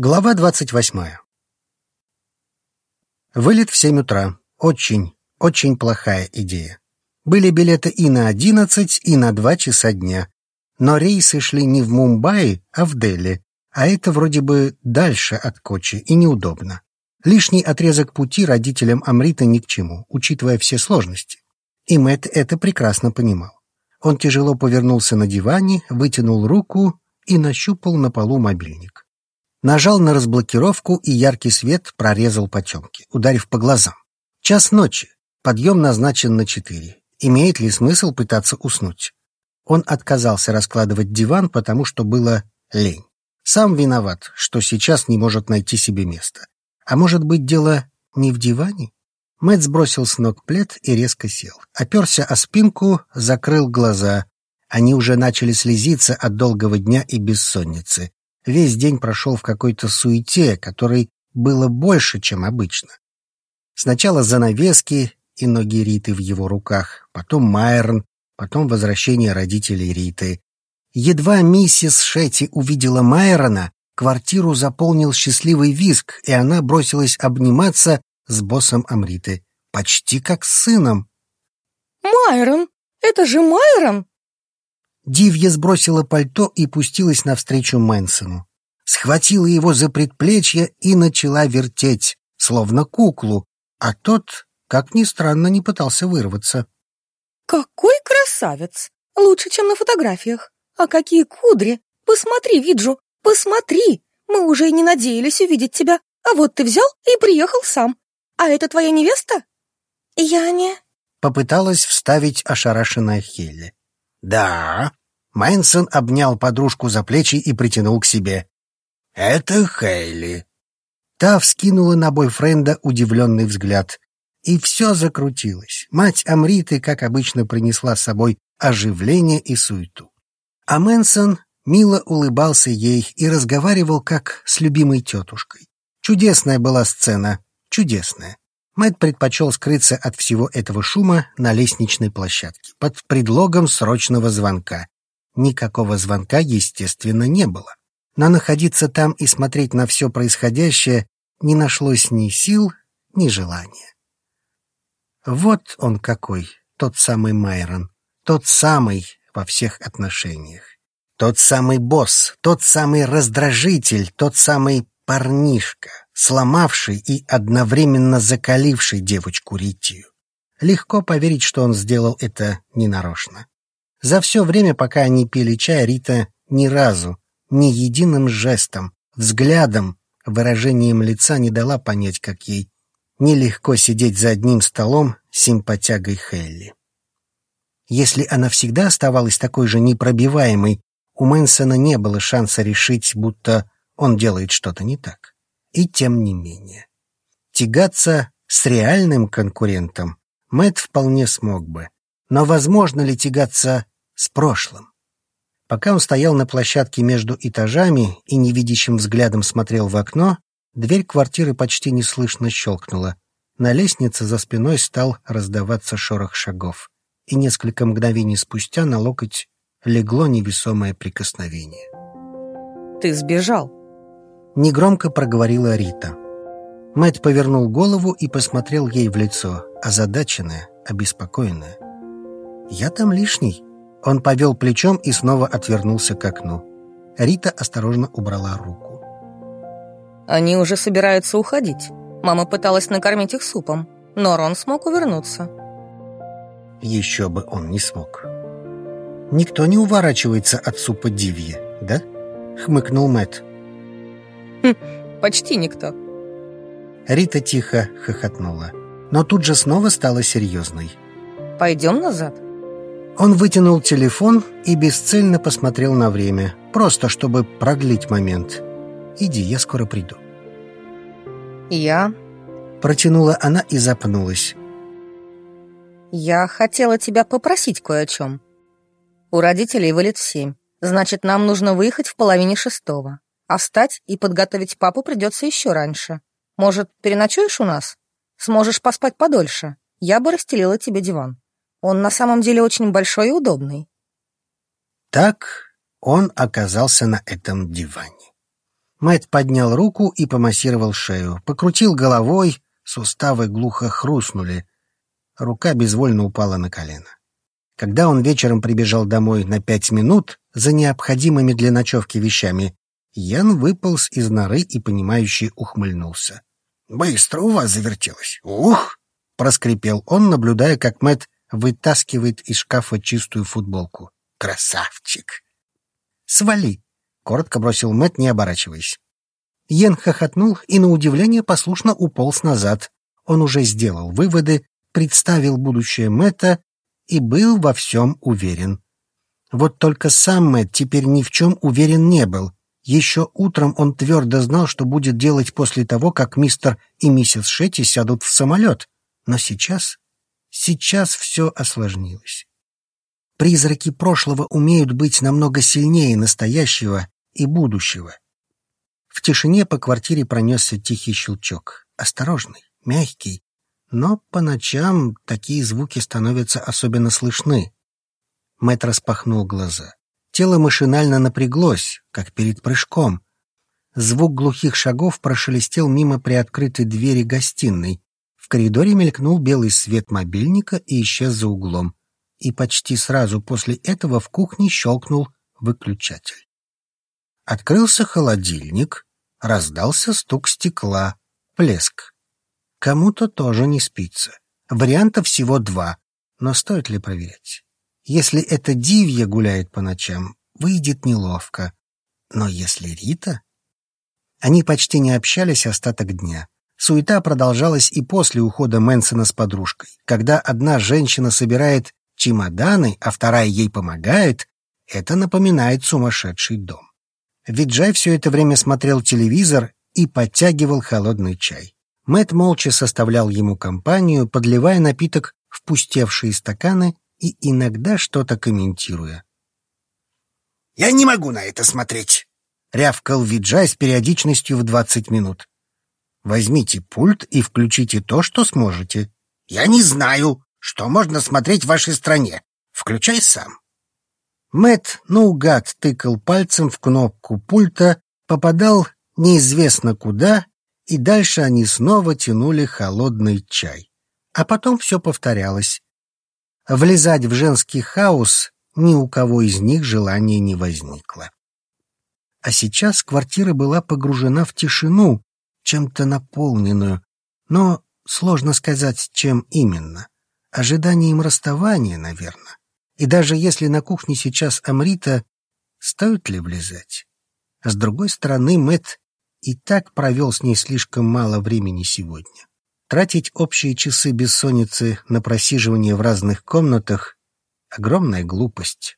Глава двадцать восьмая. Вылет в семь утра. Очень, очень плохая идея. Были билеты и на одиннадцать, и на два часа дня. Но рейсы шли не в Мумбаи, а в Дели, а это вроде бы дальше от Кочи и неудобно. Лишний отрезок пути родителям Амрита ни к чему, учитывая все сложности. И Мэтт это прекрасно понимал. Он тяжело повернулся на диване, вытянул руку и нащупал на полу мобильник. Нажал на разблокировку, и яркий свет прорезал потемки, ударив по глазам. Час ночи. Подъем назначен на четыре. Имеет ли смысл пытаться уснуть? Он отказался раскладывать диван, потому что было лень. Сам виноват, что сейчас не может найти себе места. А может быть, дело не в диване? Мэтт сбросил с ног плед и резко сел. Оперся о спинку, закрыл глаза. Они уже начали слезиться от долгого дня и бессонницы весь день прошел в какой-то суете, которой было больше, чем обычно. Сначала занавески и ноги Риты в его руках, потом Майерн, потом возвращение родителей Риты. Едва миссис Шетти увидела Майрона, квартиру заполнил счастливый визг, и она бросилась обниматься с боссом Амриты, почти как с сыном. «Майрон! Это же Майрон!» Дивья сбросила пальто и пустилась навстречу Мэнсону. Схватила его за предплечье и начала вертеть, словно куклу, а тот, как ни странно, не пытался вырваться. «Какой красавец! Лучше, чем на фотографиях. А какие кудри! Посмотри, Виджу, посмотри! Мы уже и не надеялись увидеть тебя, а вот ты взял и приехал сам. А это твоя невеста?» «Я не...» — попыталась вставить ошарашенная Хелли. «Да». Мэнсон обнял подружку за плечи и притянул к себе. «Это Хейли». Та вскинула на бойфренда удивленный взгляд. И все закрутилось. Мать Амриты, как обычно, принесла с собой оживление и суету. А Мэнсон мило улыбался ей и разговаривал как с любимой тетушкой. Чудесная была сцена, чудесная. Мэтт предпочел скрыться от всего этого шума на лестничной площадке под предлогом срочного звонка. Никакого звонка, естественно, не было. Но находиться там и смотреть на все происходящее не нашлось ни сил, ни желания. Вот он какой, тот самый Майрон, тот самый во всех отношениях. Тот самый босс, тот самый раздражитель, тот самый парнишка, сломавший и одновременно закаливший девочку Ритию. Легко поверить, что он сделал это ненарочно. За все время, пока они пили чай, Рита ни разу, ни единым жестом, взглядом, выражением лица не дала понять, как ей нелегко сидеть за одним столом с симпатягой Хелли. Если она всегда оставалась такой же непробиваемой, у Мэнсона не было шанса решить, будто он делает что-то не так. И тем не менее. Тягаться с реальным конкурентом Мэтт вполне смог бы. Но возможно ли тягаться с прошлым? Пока он стоял на площадке между этажами и невидящим взглядом смотрел в окно, дверь квартиры почти неслышно щелкнула. На лестнице за спиной стал раздаваться шорох шагов, и несколько мгновений спустя на локоть легло невесомое прикосновение. «Ты сбежал», негромко проговорила Рита. Мэт повернул голову и посмотрел ей в лицо, озадаченная, обеспокоенная. «Я там лишний». Он повел плечом и снова отвернулся к окну. Рита осторожно убрала руку. «Они уже собираются уходить. Мама пыталась накормить их супом, но Рон смог увернуться». «Еще бы он не смог». «Никто не уворачивается от супа дивьи, да?» — хмыкнул Мэтт. Хм, почти никто. Рита тихо хохотнула, но тут же снова стала серьезной. Пойдем назад? Он вытянул телефон и бесцельно посмотрел на время, просто чтобы продлить момент. «Иди, я скоро приду». «Я...» Протянула она и запнулась. «Я хотела тебя попросить кое о чем. У родителей вылет в семь. Значит, нам нужно выехать в половине шестого. А встать и подготовить папу придется еще раньше. Может, переночуешь у нас? Сможешь поспать подольше. Я бы расстелила тебе диван. Он на самом деле очень большой и удобный. Так он оказался на этом диване. Мэтт поднял руку и помассировал шею. Покрутил головой, суставы глухо хрустнули. Рука безвольно упала на колено. Когда он вечером прибежал домой на пять минут за необходимыми для ночевки вещами, Ян выполз из норы и, понимающе ухмыльнулся. «Быстро у вас завертелось! Ух!» — проскрипел он, наблюдая, как Мэтт вытаскивает из шкафа чистую футболку. «Красавчик!» «Свали!» — коротко бросил Мэтт, не оборачиваясь. Йен хохотнул и, на удивление, послушно уполз назад. Он уже сделал выводы, представил будущее Мэтта и был во всем уверен. Вот только сам Мэтт теперь ни в чем уверен не был. Еще утром он твердо знал, что будет делать после того, как мистер и миссис Шетти сядут в самолет. Но сейчас... Сейчас все осложнилось. Призраки прошлого умеют быть намного сильнее настоящего и будущего. В тишине по квартире пронесся тихий щелчок. Осторожный, мягкий. Но по ночам такие звуки становятся особенно слышны. Мэтт распахнул глаза. Тело машинально напряглось, как перед прыжком. Звук глухих шагов прошелестел мимо приоткрытой двери гостиной. В коридоре мелькнул белый свет мобильника и исчез за углом. И почти сразу после этого в кухне щелкнул выключатель. Открылся холодильник, раздался стук стекла, плеск. Кому-то тоже не спится. Вариантов всего два, но стоит ли проверять? Если это Дивья гуляет по ночам, выйдет неловко. Но если Рита... Они почти не общались остаток дня. Суета продолжалась и после ухода Мэнсона с подружкой. Когда одна женщина собирает чемоданы, а вторая ей помогает, это напоминает сумасшедший дом. Виджай все это время смотрел телевизор и подтягивал холодный чай. Мэт молча составлял ему компанию, подливая напиток в пустевшие стаканы и иногда что-то комментируя. «Я не могу на это смотреть!» — рявкал Виджай с периодичностью в двадцать минут. «Возьмите пульт и включите то, что сможете». «Я не знаю, что можно смотреть в вашей стране. Включай сам». Мэт наугад тыкал пальцем в кнопку пульта, попадал неизвестно куда, и дальше они снова тянули холодный чай. А потом все повторялось. Влезать в женский хаос ни у кого из них желания не возникло. А сейчас квартира была погружена в тишину, чем-то наполненную, но сложно сказать, чем именно. Ожиданием расставания, наверное. И даже если на кухне сейчас Амрита, стоит ли влезать? с другой стороны, Мэт и так провел с ней слишком мало времени сегодня. Тратить общие часы бессонницы на просиживание в разных комнатах — огромная глупость.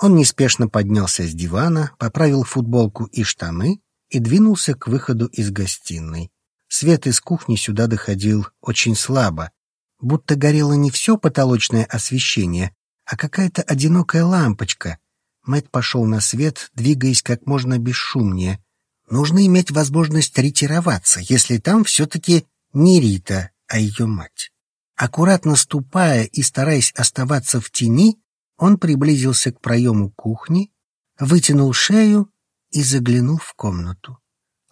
Он неспешно поднялся с дивана, поправил футболку и штаны и двинулся к выходу из гостиной. Свет из кухни сюда доходил очень слабо, будто горело не все потолочное освещение, а какая-то одинокая лампочка. Мэт пошел на свет, двигаясь как можно бесшумнее. Нужно иметь возможность ретироваться, если там все-таки не Рита, а ее мать. Аккуратно ступая и стараясь оставаться в тени, он приблизился к проему кухни, вытянул шею и заглянул в комнату.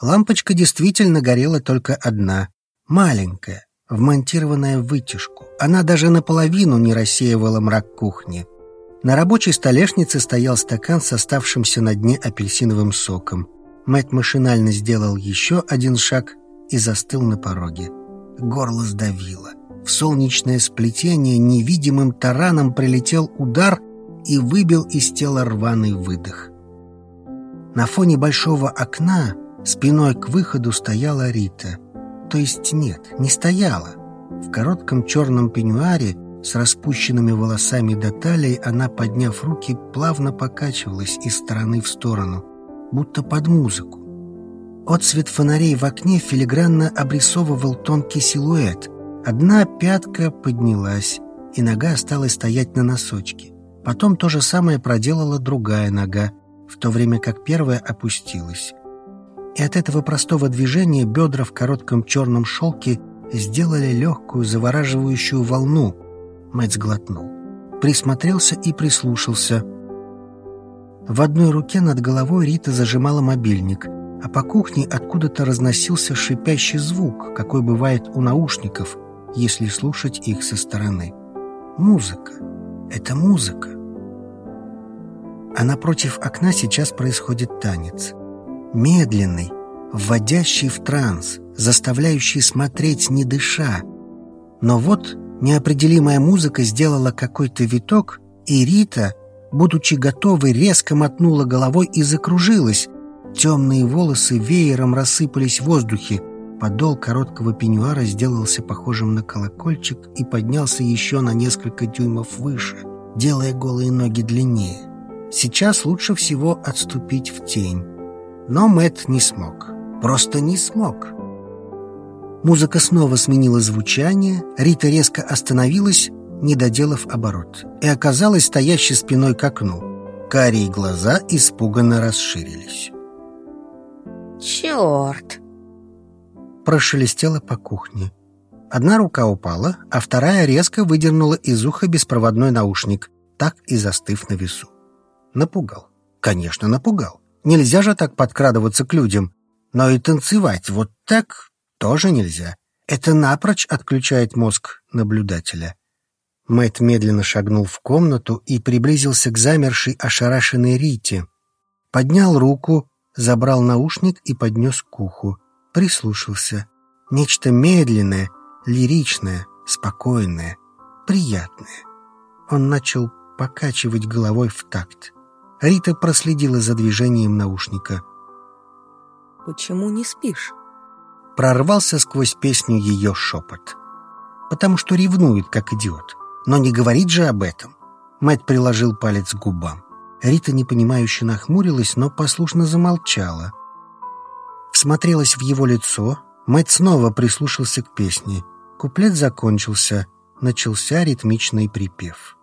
Лампочка действительно горела только одна, маленькая, вмонтированная в вытяжку. Она даже наполовину не рассеивала мрак кухни. На рабочей столешнице стоял стакан с оставшимся на дне апельсиновым соком. Мэтт машинально сделал еще один шаг и застыл на пороге. Горло сдавило. В солнечное сплетение невидимым тараном прилетел удар и выбил из тела рваный выдох. На фоне большого окна спиной к выходу стояла Рита. То есть нет, не стояла. В коротком черном пеньюаре с распущенными волосами до талии она, подняв руки, плавно покачивалась из стороны в сторону, будто под музыку. Отцвет фонарей в окне филигранно обрисовывал тонкий силуэт. Одна пятка поднялась, и нога осталась стоять на носочке. Потом то же самое проделала другая нога, в то время как первая опустилась. И от этого простого движения бедра в коротком черном шелке сделали легкую завораживающую волну. Мэтт сглотнул. Присмотрелся и прислушался. В одной руке над головой Рита зажимала мобильник — а по кухне откуда-то разносился шипящий звук, какой бывает у наушников, если слушать их со стороны. Музыка. Это музыка. А напротив окна сейчас происходит танец. Медленный, вводящий в транс, заставляющий смотреть не дыша. Но вот неопределимая музыка сделала какой-то виток, и Рита, будучи готовой, резко мотнула головой и закружилась. Темные волосы веером рассыпались в воздухе. Подол короткого пеньюара сделался похожим на колокольчик и поднялся еще на несколько дюймов выше, делая голые ноги длиннее. Сейчас лучше всего отступить в тень. Но Мэт не смог. Просто не смог. Музыка снова сменила звучание, Рита резко остановилась, не доделав оборот, и оказалась стоящей спиной к окну. Карие глаза испуганно расширились. «Черт!» Прошелестело по кухне. Одна рука упала, а вторая резко выдернула из уха беспроводной наушник, так и застыв на весу. Напугал. Конечно, напугал. Нельзя же так подкрадываться к людям. Но и танцевать вот так тоже нельзя. Это напрочь отключает мозг наблюдателя. Мэт медленно шагнул в комнату и приблизился к замершей ошарашенной Рите. Поднял руку, забрал наушник и поднес к уху. Прислушался. Нечто медленное, лиричное, спокойное, приятное. Он начал покачивать головой в такт. Рита проследила за движением наушника. «Почему не спишь?» Прорвался сквозь песню ее шепот. «Потому что ревнует, как идиот. Но не говорит же об этом». Мэтт приложил палец к губам. Рита непонимающе нахмурилась, но послушно замолчала. Всмотрелась в его лицо. Мэтт снова прислушался к песне. Куплет закончился. Начался ритмичный припев.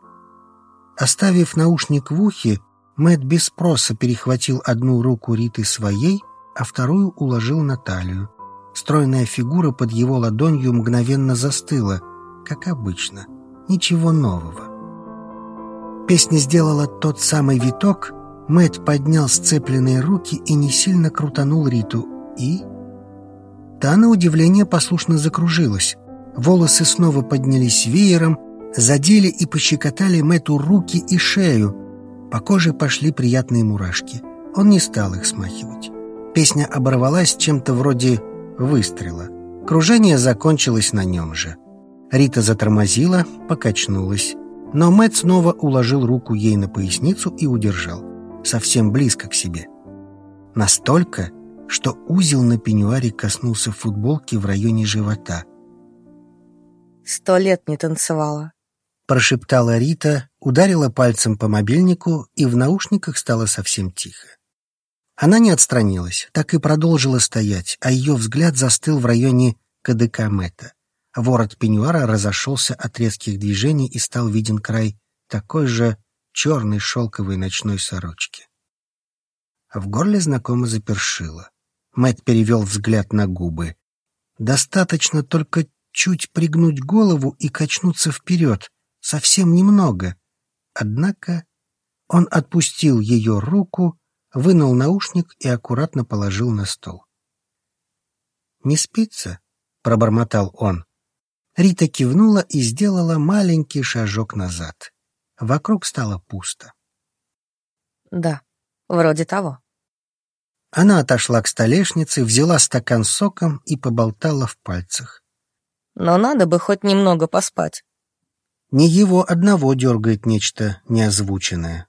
Оставив наушник в ухе, Мэт без спроса перехватил одну руку Риты своей, а вторую уложил на талию. Стройная фигура под его ладонью мгновенно застыла, как обычно. Ничего нового. Песня сделала тот самый виток, Мэт поднял сцепленные руки и не сильно крутанул Риту, и... Та, на удивление, послушно закружилась. Волосы снова поднялись веером, задели и пощекотали Мэту руки и шею, по коже пошли приятные мурашки. Он не стал их смахивать. Песня оборвалась чем-то вроде выстрела. Кружение закончилось на нем же. Рита затормозила, покачнулась. Но Мэтт снова уложил руку ей на поясницу и удержал. Совсем близко к себе. Настолько, что узел на пеньюаре коснулся футболки в районе живота. «Сто лет не танцевала», прошептала Рита, ударила пальцем по мобильнику, и в наушниках стало совсем тихо. Она не отстранилась, так и продолжила стоять, а ее взгляд застыл в районе КДК Мэтта. Ворот пеньюара разошелся от резких движений и стал виден край такой же черной шелковой ночной сорочки. В горле знакомо запершило. Мэтт перевел взгляд на губы. Достаточно только чуть пригнуть голову и качнуться вперед, совсем немного. Однако он отпустил ее руку, вынул наушник и аккуратно положил на стол. «Не спится?» — пробормотал он. Рита кивнула и сделала маленький шажок назад. Вокруг стало пусто. «Да, вроде того». Она отошла к столешнице, взяла стакан с соком и поболтала в пальцах. «Но надо бы хоть немного поспать». Не его одного дергает нечто неозвученное.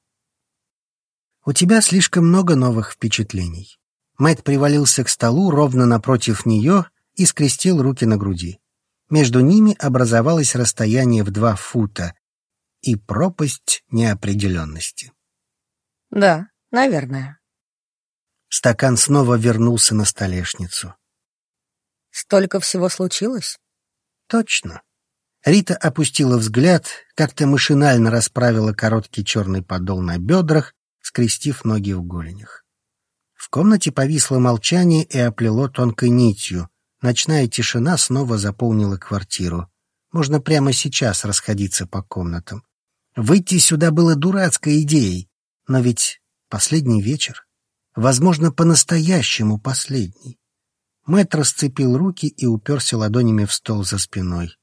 У тебя слишком много новых впечатлений. Мэтт привалился к столу ровно напротив нее и скрестил руки на груди. Между ними образовалось расстояние в два фута и пропасть неопределенности. Да, наверное. Стакан снова вернулся на столешницу. Столько всего случилось? Точно. Рита опустила взгляд, как-то машинально расправила короткий черный подол на бедрах, скрестив ноги в голенях. В комнате повисло молчание и оплело тонкой нитью. Ночная тишина снова заполнила квартиру. Можно прямо сейчас расходиться по комнатам. Выйти сюда было дурацкой идеей, но ведь последний вечер. возможно, по-настоящему последний. Мэтт расцепил руки и уперся ладонями в стол за спиной.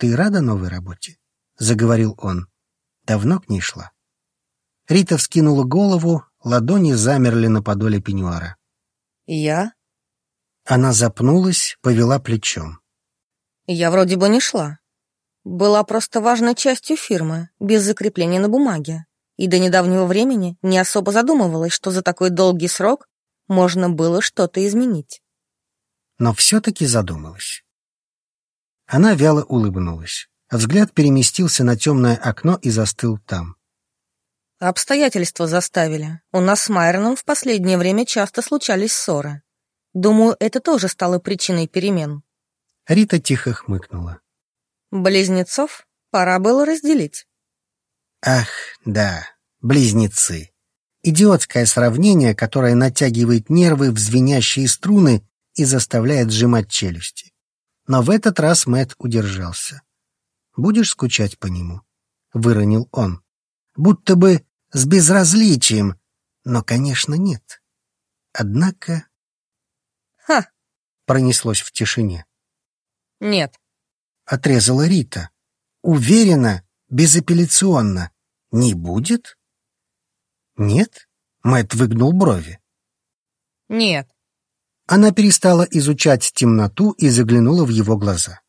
«Ты рада новой работе?» — заговорил он. «Давно к ней шла?» Рита вскинула голову, ладони замерли на подоле пеньюара. «Я?» Она запнулась, повела плечом. «Я вроде бы не шла. Была просто важной частью фирмы, без закрепления на бумаге. И до недавнего времени не особо задумывалась, что за такой долгий срок можно было что-то изменить. Но все-таки задумалась. Она вяло улыбнулась. Взгляд переместился на темное окно и застыл там. Обстоятельства заставили. У нас с Майроном в последнее время часто случались ссоры. Думаю, это тоже стало причиной перемен. Рита тихо хмыкнула. Близнецов пора было разделить. Ах, да, близнецы. Идиотское сравнение, которое натягивает нервы в звенящие струны и заставляет сжимать челюсти. Но в этот раз Мэт удержался. «Будешь скучать по нему?» — выронил он. Будто бы с безразличием, но, конечно, нет. Однако... «Ха!» — пронеслось в тишине. «Нет», — отрезала Рита. «Уверена, безапелляционно. Не будет?» «Нет?» — Мэтт выгнул брови. «Нет». Она перестала изучать темноту и заглянула в его глаза.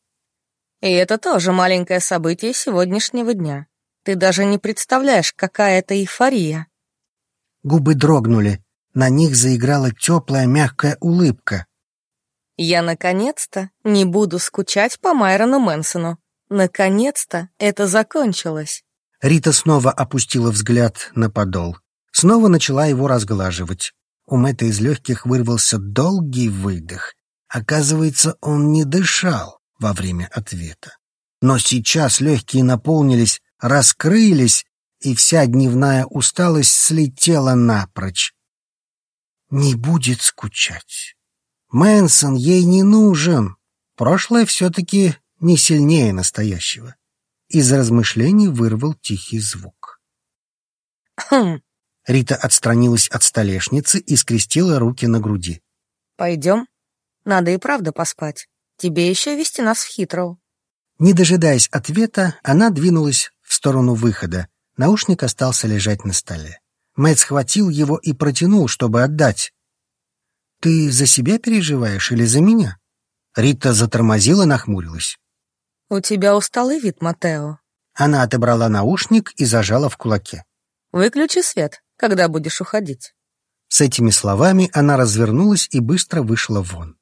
«И это тоже маленькое событие сегодняшнего дня. Ты даже не представляешь, какая это эйфория». Губы дрогнули, на них заиграла теплая мягкая улыбка. «Я наконец-то не буду скучать по Майрону Мэнсону. Наконец-то это закончилось». Рита снова опустила взгляд на подол. Снова начала его разглаживать. У Мэтта из легких вырвался долгий выдох. Оказывается, он не дышал во время ответа. Но сейчас легкие наполнились раскрылись, и вся дневная усталость слетела напрочь. Не будет скучать. Мэнсон ей не нужен. Прошлое все-таки не сильнее настоящего. Из размышлений вырвал тихий звук. Рита отстранилась от столешницы и скрестила руки на груди. «Пойдем? Надо и правда поспать. Тебе еще вести нас в Хитроу». Не дожидаясь ответа, она двинулась в сторону выхода. Наушник остался лежать на столе. Мэтт схватил его и протянул, чтобы отдать. «Ты за себя переживаешь или за меня?» Рита затормозила, нахмурилась. «У тебя усталый вид, Матео». Она отобрала наушник и зажала в кулаке. «Выключи свет, когда будешь уходить». С этими словами она развернулась и быстро вышла вон.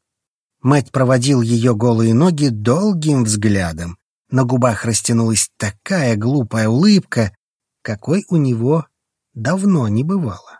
Мэтт проводил ее голые ноги долгим взглядом, на губах растянулась такая глупая улыбка, какой у него давно не бывало.